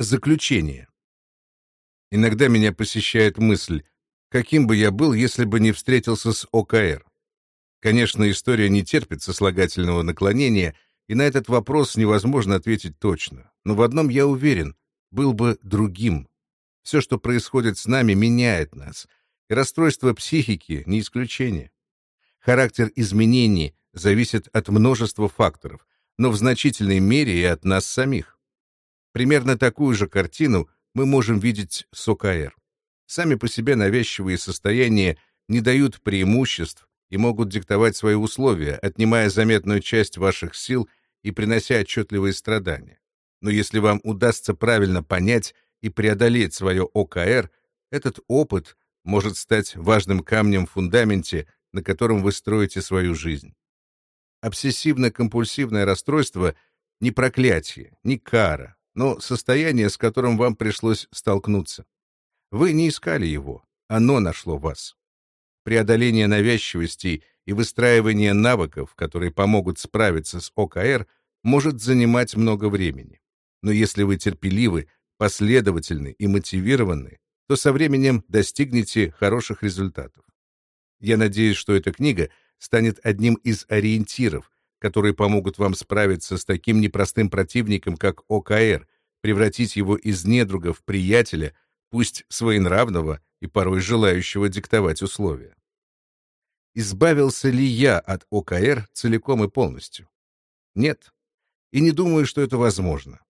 Заключение. Иногда меня посещает мысль, каким бы я был, если бы не встретился с ОКР. Конечно, история не терпит сослагательного наклонения, и на этот вопрос невозможно ответить точно. Но в одном я уверен, был бы другим. Все, что происходит с нами, меняет нас, и расстройство психики — не исключение. Характер изменений зависит от множества факторов, но в значительной мере и от нас самих. Примерно такую же картину мы можем видеть с ОКР. Сами по себе навязчивые состояния не дают преимуществ и могут диктовать свои условия, отнимая заметную часть ваших сил и принося отчетливые страдания. Но если вам удастся правильно понять и преодолеть свое ОКР, этот опыт может стать важным камнем в фундаменте, на котором вы строите свою жизнь. Обсессивно-компульсивное расстройство — не проклятие, не кара, но состояние, с которым вам пришлось столкнуться. Вы не искали его, оно нашло вас. Преодоление навязчивости и выстраивание навыков, которые помогут справиться с ОКР, может занимать много времени. Но если вы терпеливы, последовательны и мотивированы, то со временем достигнете хороших результатов. Я надеюсь, что эта книга станет одним из ориентиров, которые помогут вам справиться с таким непростым противником, как ОКР, превратить его из недруга в приятеля, пусть своенравного и порой желающего диктовать условия. Избавился ли я от ОКР целиком и полностью? Нет. И не думаю, что это возможно.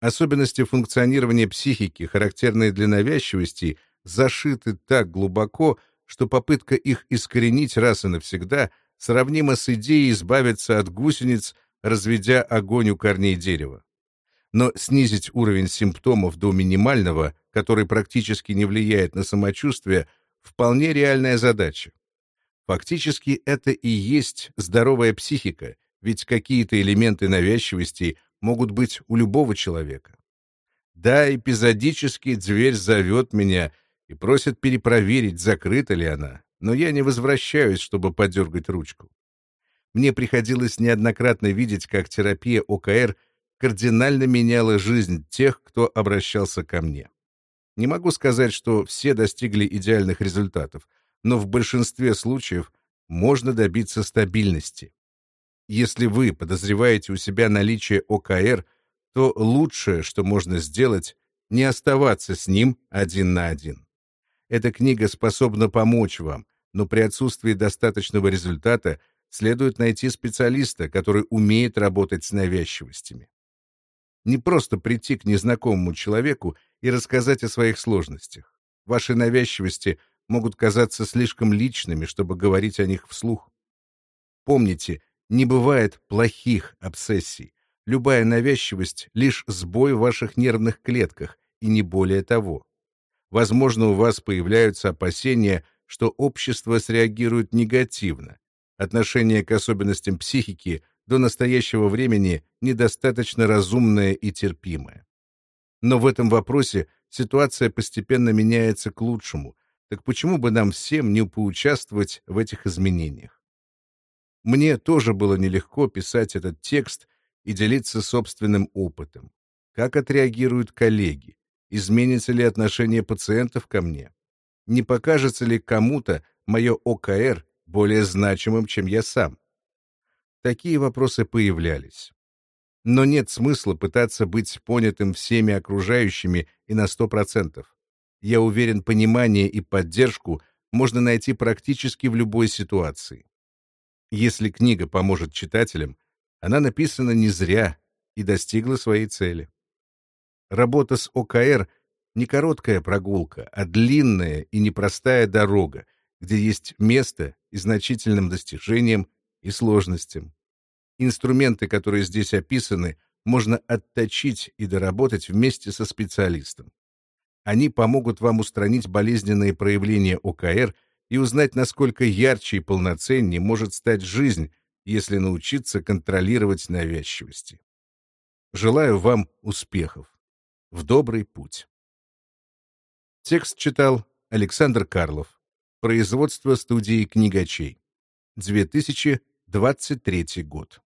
Особенности функционирования психики, характерные для навязчивости, зашиты так глубоко, что попытка их искоренить раз и навсегда сравнима с идеей избавиться от гусениц, разведя огонь у корней дерева. Но снизить уровень симптомов до минимального, который практически не влияет на самочувствие, вполне реальная задача. Фактически это и есть здоровая психика, ведь какие-то элементы навязчивости могут быть у любого человека. Да, эпизодически дверь зовет меня — и просят перепроверить, закрыта ли она, но я не возвращаюсь, чтобы подергать ручку. Мне приходилось неоднократно видеть, как терапия ОКР кардинально меняла жизнь тех, кто обращался ко мне. Не могу сказать, что все достигли идеальных результатов, но в большинстве случаев можно добиться стабильности. Если вы подозреваете у себя наличие ОКР, то лучшее, что можно сделать, не оставаться с ним один на один. Эта книга способна помочь вам, но при отсутствии достаточного результата следует найти специалиста, который умеет работать с навязчивостями. Не просто прийти к незнакомому человеку и рассказать о своих сложностях. Ваши навязчивости могут казаться слишком личными, чтобы говорить о них вслух. Помните, не бывает плохих обсессий. Любая навязчивость — лишь сбой в ваших нервных клетках, и не более того. Возможно, у вас появляются опасения, что общество среагирует негативно. Отношение к особенностям психики до настоящего времени недостаточно разумное и терпимое. Но в этом вопросе ситуация постепенно меняется к лучшему, так почему бы нам всем не поучаствовать в этих изменениях? Мне тоже было нелегко писать этот текст и делиться собственным опытом. Как отреагируют коллеги? Изменится ли отношение пациентов ко мне? Не покажется ли кому-то мое ОКР более значимым, чем я сам? Такие вопросы появлялись. Но нет смысла пытаться быть понятым всеми окружающими и на сто процентов. Я уверен, понимание и поддержку можно найти практически в любой ситуации. Если книга поможет читателям, она написана не зря и достигла своей цели. Работа с ОКР — не короткая прогулка, а длинная и непростая дорога, где есть место и значительным достижениям и сложностям. Инструменты, которые здесь описаны, можно отточить и доработать вместе со специалистом. Они помогут вам устранить болезненные проявления ОКР и узнать, насколько ярче и полноценнее может стать жизнь, если научиться контролировать навязчивости. Желаю вам успехов! В добрый путь. Текст читал Александр Карлов. Производство студии книгачей. 2023 год.